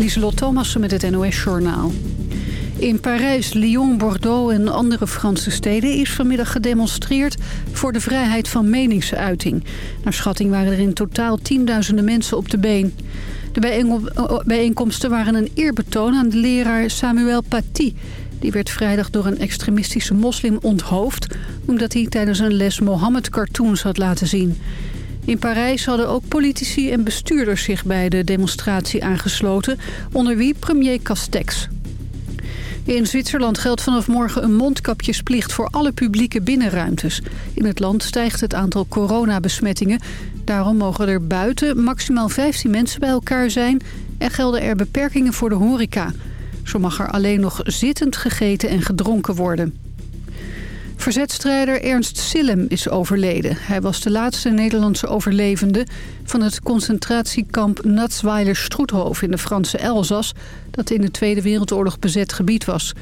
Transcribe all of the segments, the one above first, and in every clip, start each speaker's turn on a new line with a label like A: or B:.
A: Lieselot Thomassen met het NOS-journaal. In Parijs, Lyon, Bordeaux en andere Franse steden is vanmiddag gedemonstreerd voor de vrijheid van meningsuiting. Naar schatting waren er in totaal tienduizenden mensen op de been. De bijeenkomsten waren een eerbetoon aan de leraar Samuel Paty. Die werd vrijdag door een extremistische moslim onthoofd... omdat hij tijdens een les Mohammed-cartoons had laten zien. In Parijs hadden ook politici en bestuurders zich bij de demonstratie aangesloten... onder wie premier Castex. In Zwitserland geldt vanaf morgen een mondkapjesplicht voor alle publieke binnenruimtes. In het land stijgt het aantal coronabesmettingen. Daarom mogen er buiten maximaal 15 mensen bij elkaar zijn... en gelden er beperkingen voor de horeca. Zo mag er alleen nog zittend gegeten en gedronken worden. Verzetstrijder Ernst Sillem is overleden. Hij was de laatste Nederlandse overlevende van het concentratiekamp Natzweiler-Stroethof in de Franse Elzas... dat in de Tweede Wereldoorlog bezet gebied was.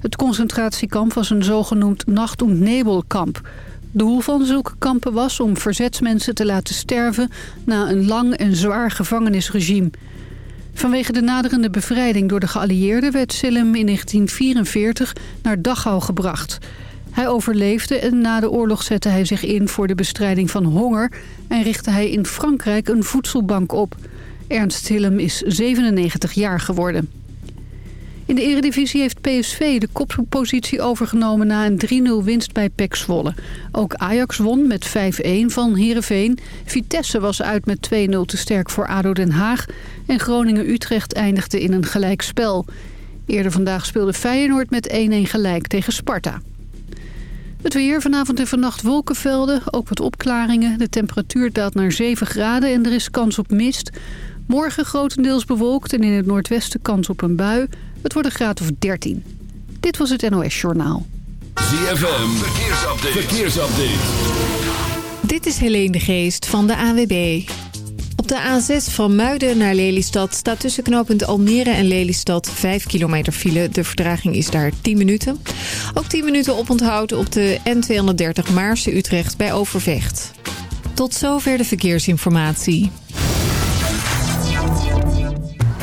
A: Het concentratiekamp was een zogenoemd nacht- en nebelkamp. Doel van zulke kampen was om verzetsmensen te laten sterven... na een lang en zwaar gevangenisregime... Vanwege de naderende bevrijding door de geallieerden werd Sillem in 1944 naar Dachau gebracht. Hij overleefde en na de oorlog zette hij zich in voor de bestrijding van honger... en richtte hij in Frankrijk een voedselbank op. Ernst Hillem is 97 jaar geworden. In de eredivisie heeft PSV de koppositie overgenomen na een 3-0 winst bij PEC Zwolle. Ook Ajax won met 5-1 van Heerenveen. Vitesse was uit met 2-0 te sterk voor ADO Den Haag. En Groningen-Utrecht eindigde in een gelijkspel. Eerder vandaag speelde Feyenoord met 1-1 gelijk tegen Sparta. Het weer vanavond en vannacht wolkenvelden, ook wat opklaringen. De temperatuur daalt naar 7 graden en er is kans op mist. Morgen grotendeels bewolkt en in het noordwesten kans op een bui. Het wordt een graad of 13. Dit was het NOS Journaal.
B: ZFM, verkeersupdate. verkeersupdate.
C: Dit is Helene de Geest van de AWB. Op de A6 van Muiden naar Lelystad staat tussen knooppunt Almere en Lelystad 5 kilometer file. De verdraging is daar 10 minuten. Ook 10 minuten oponthoud op de N230 Maarse-Utrecht bij Overvecht. Tot zover de verkeersinformatie.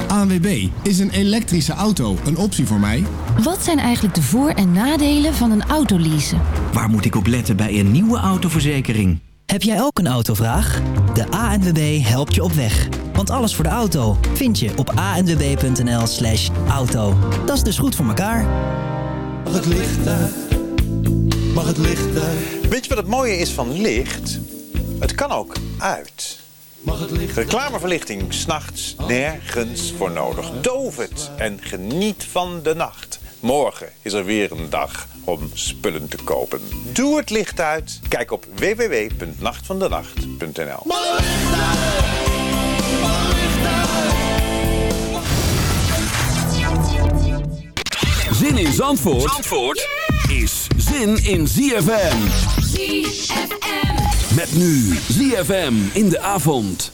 D: ANWB, is een elektrische auto een optie voor mij?
E: Wat zijn eigenlijk de voor- en nadelen van een autoleasen?
F: Waar moet ik op letten bij een nieuwe autoverzekering?
G: Heb jij ook een autovraag? De ANWB helpt je op weg. Want alles voor de auto vind je op anwb.nl slash auto. Dat is dus goed voor elkaar.
H: Mag het licht uit? Mag het licht uit?
I: Weet je wat het mooie is van licht? Het kan ook uit.
H: Mag het licht
I: Reclameverlichting, s'nachts nergens voor nodig. Doof het en geniet van de nacht. Morgen is er weer een dag om spullen te kopen. Doe het licht uit. Kijk op www.nachtvandenacht.nl
B: Zin in Zandvoort, Zandvoort is zin in ZFM.
J: ZFM.
B: Met nu ZFM in de avond.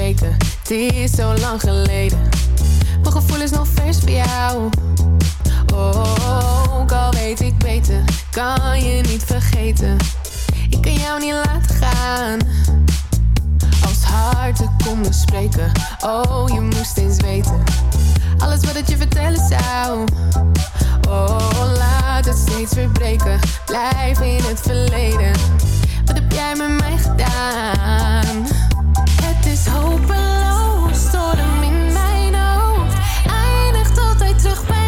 K: Spreken. Het is zo lang geleden. Mijn gevoel is nog vers bij jou. Oh, ook al weet ik beter, kan je niet vergeten. Ik kan jou niet laten gaan. Als harten konden spreken. Oh, je moest eens weten. Alles wat ik je vertellen zou. Oh, laat het steeds verbreken. Blijf in het verleden. Wat heb jij met mij gedaan? Is hopeloos, storm in mijn hoofd. Eindigt altijd terug bij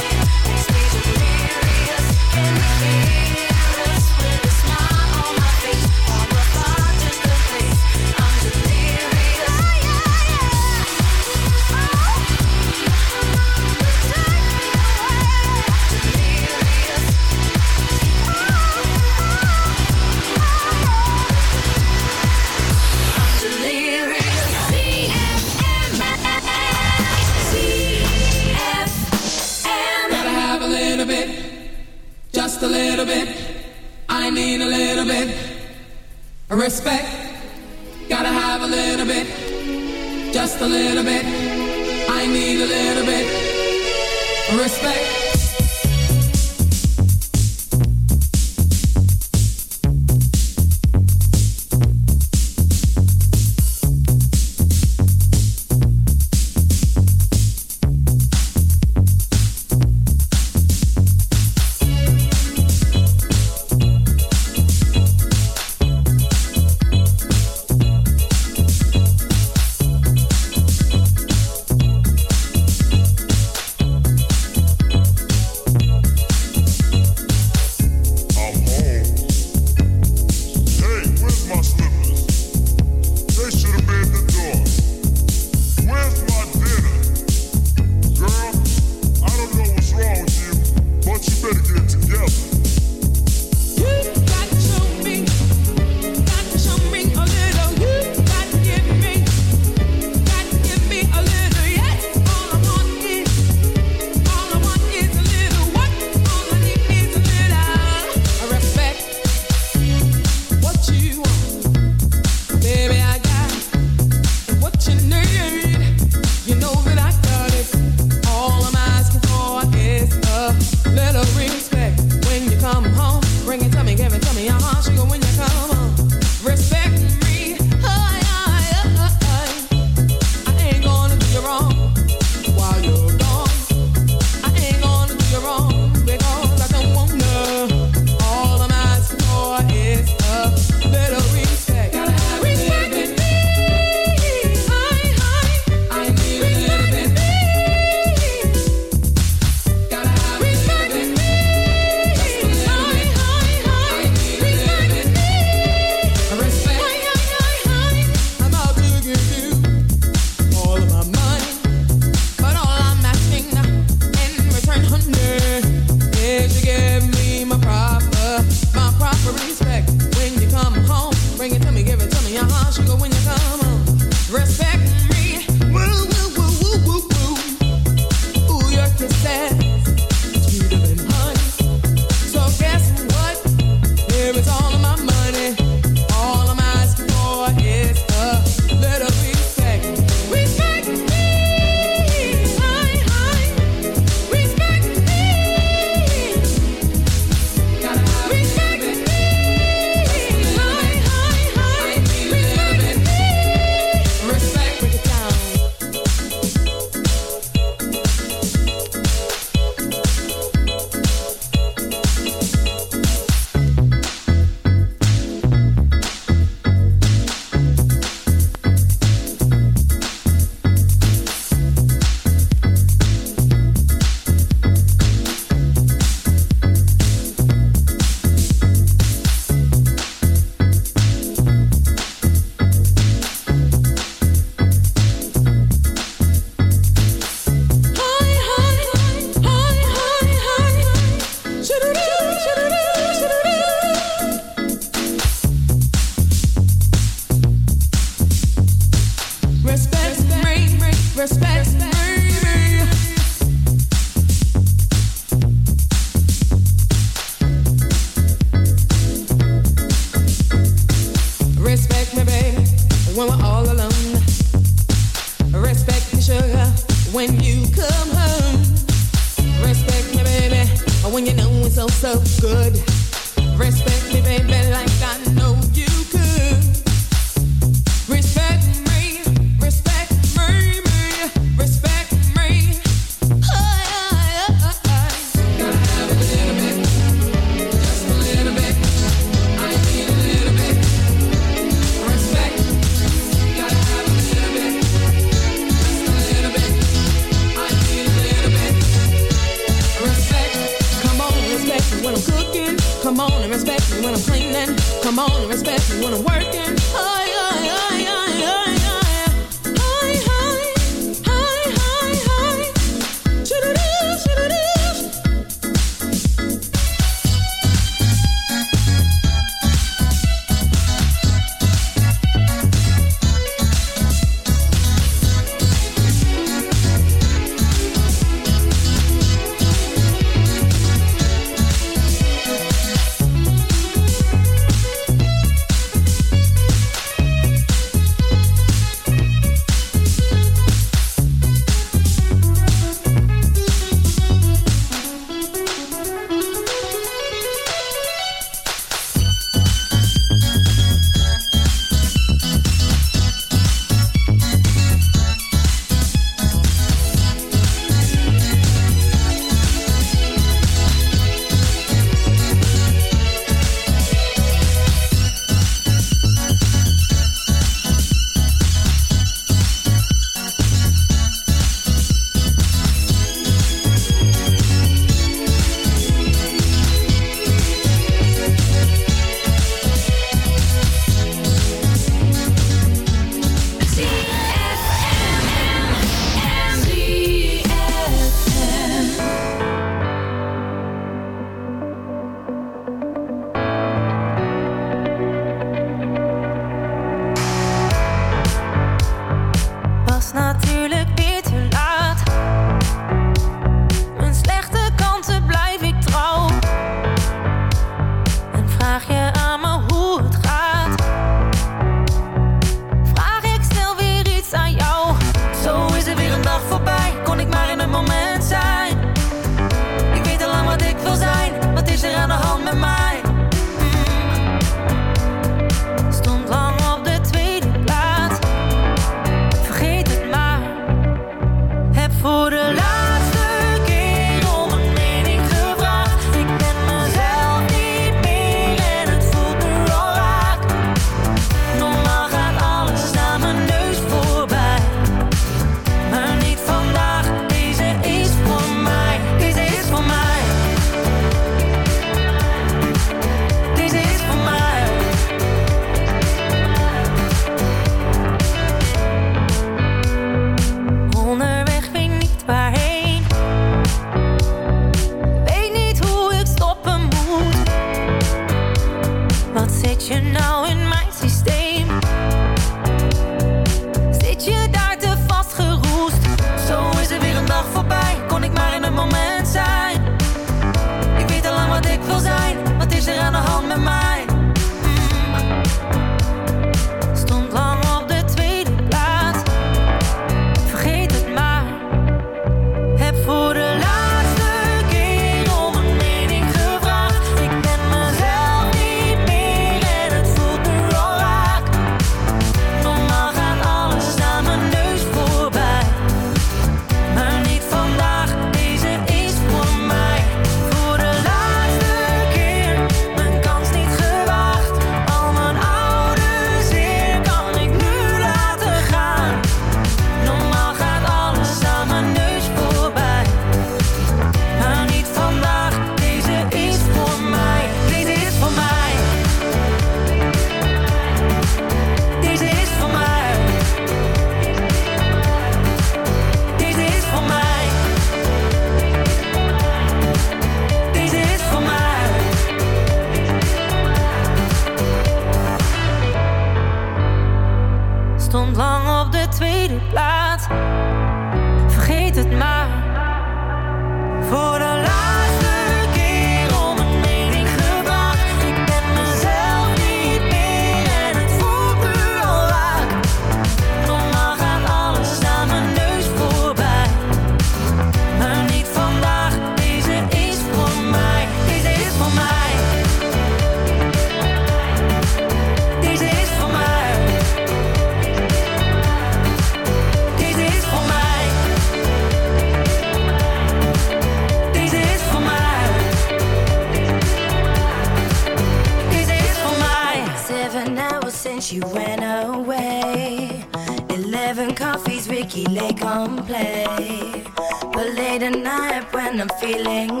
L: feeling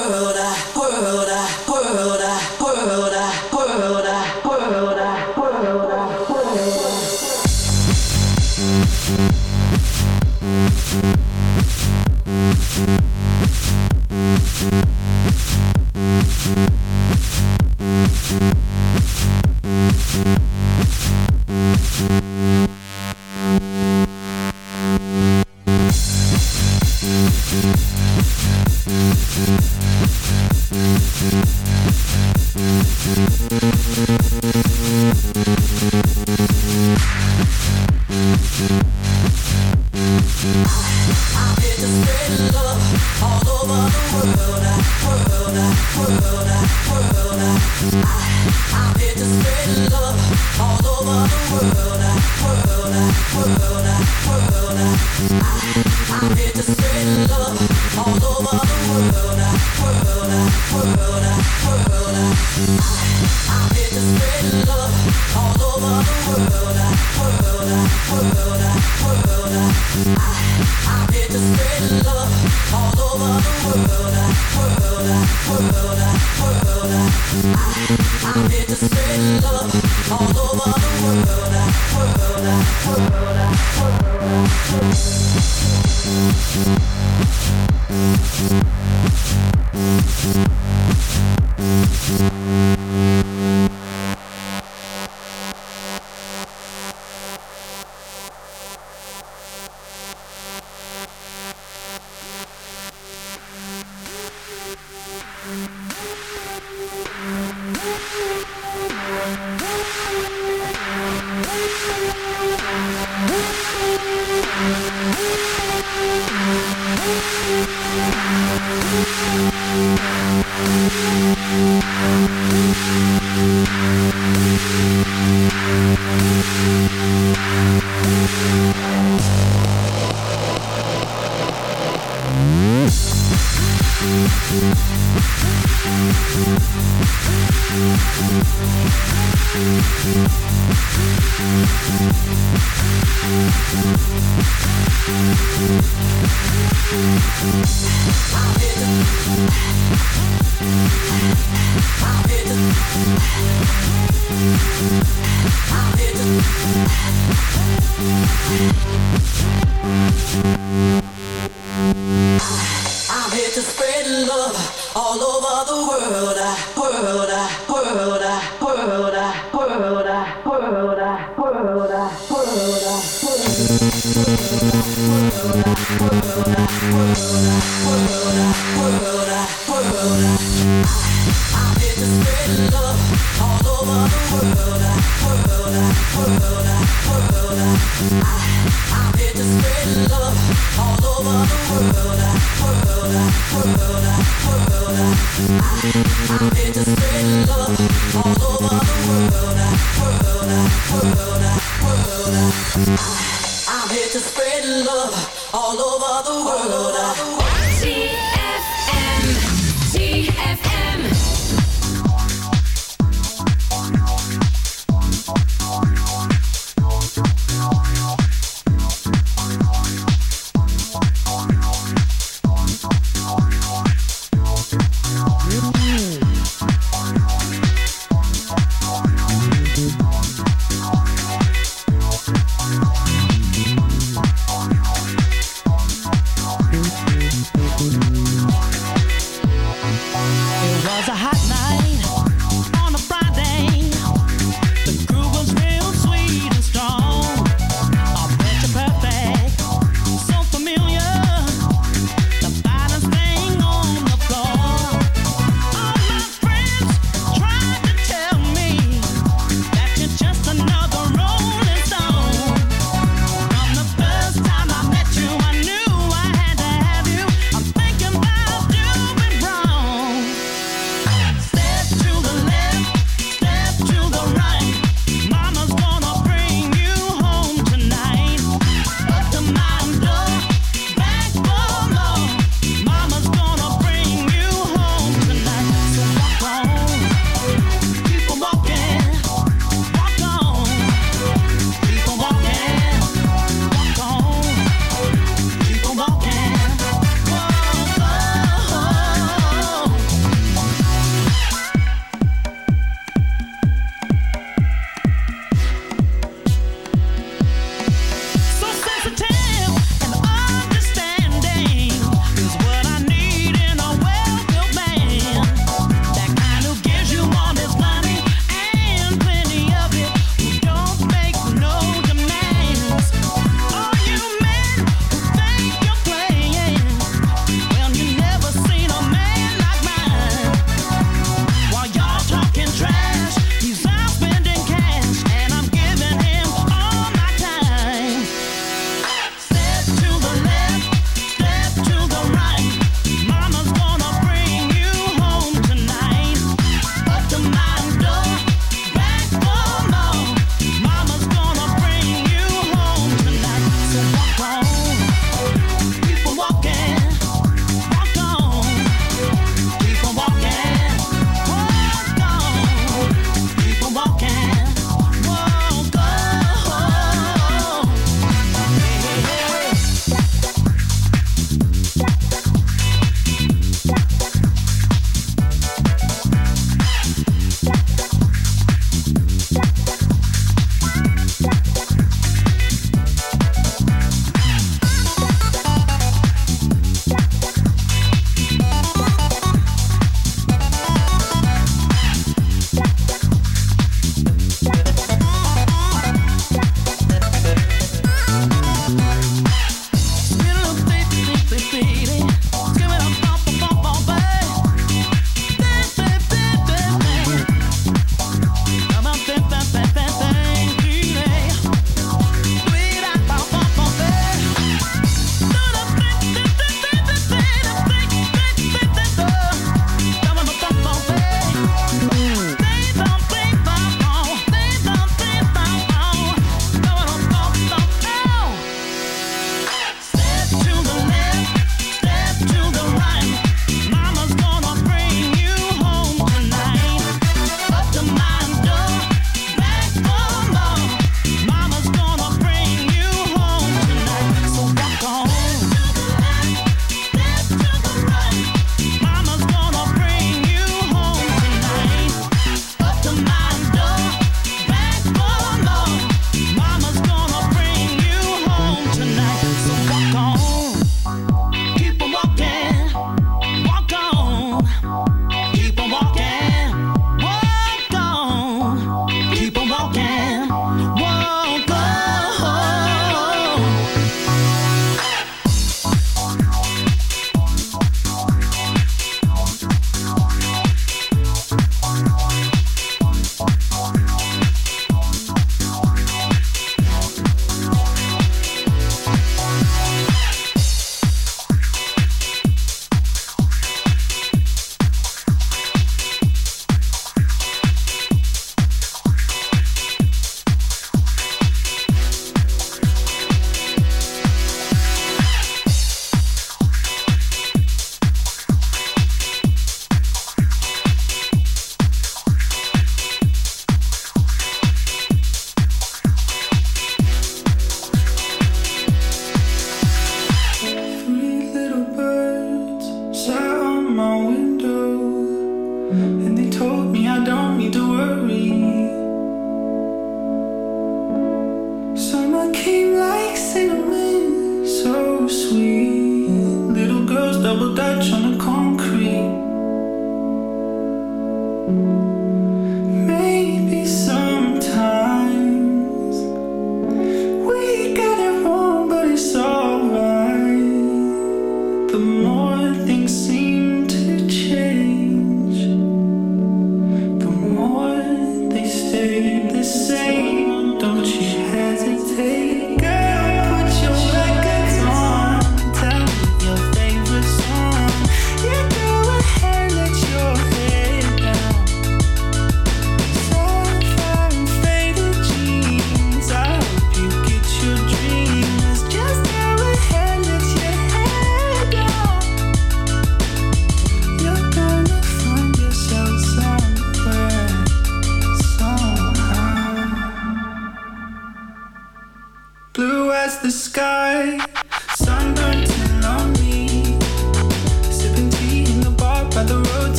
M: hello. Here to spread love all over the world.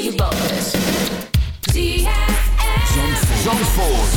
B: Zandvoort.
N: Zandvoort.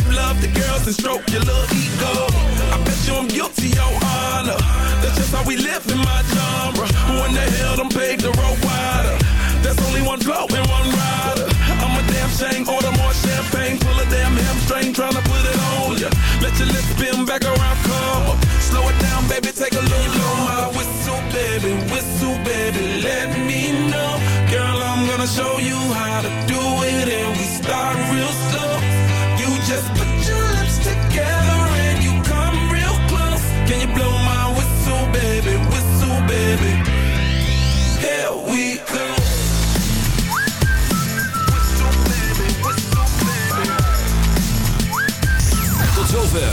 O: Give love
H: the girls and stroke your little ego. I bet you I'm guilty, your honor. That's just how we live in my genre. Who in the hell done paved the road wider? There's only one blow and one rider. I'm a damn shame, order more champagne. full of damn hamstring, trying to put it on ya. Let your lips spin back around, come up. Slow it down, baby, take a little blow my whistle, baby, whistle, baby, let me know. Girl, I'm gonna show you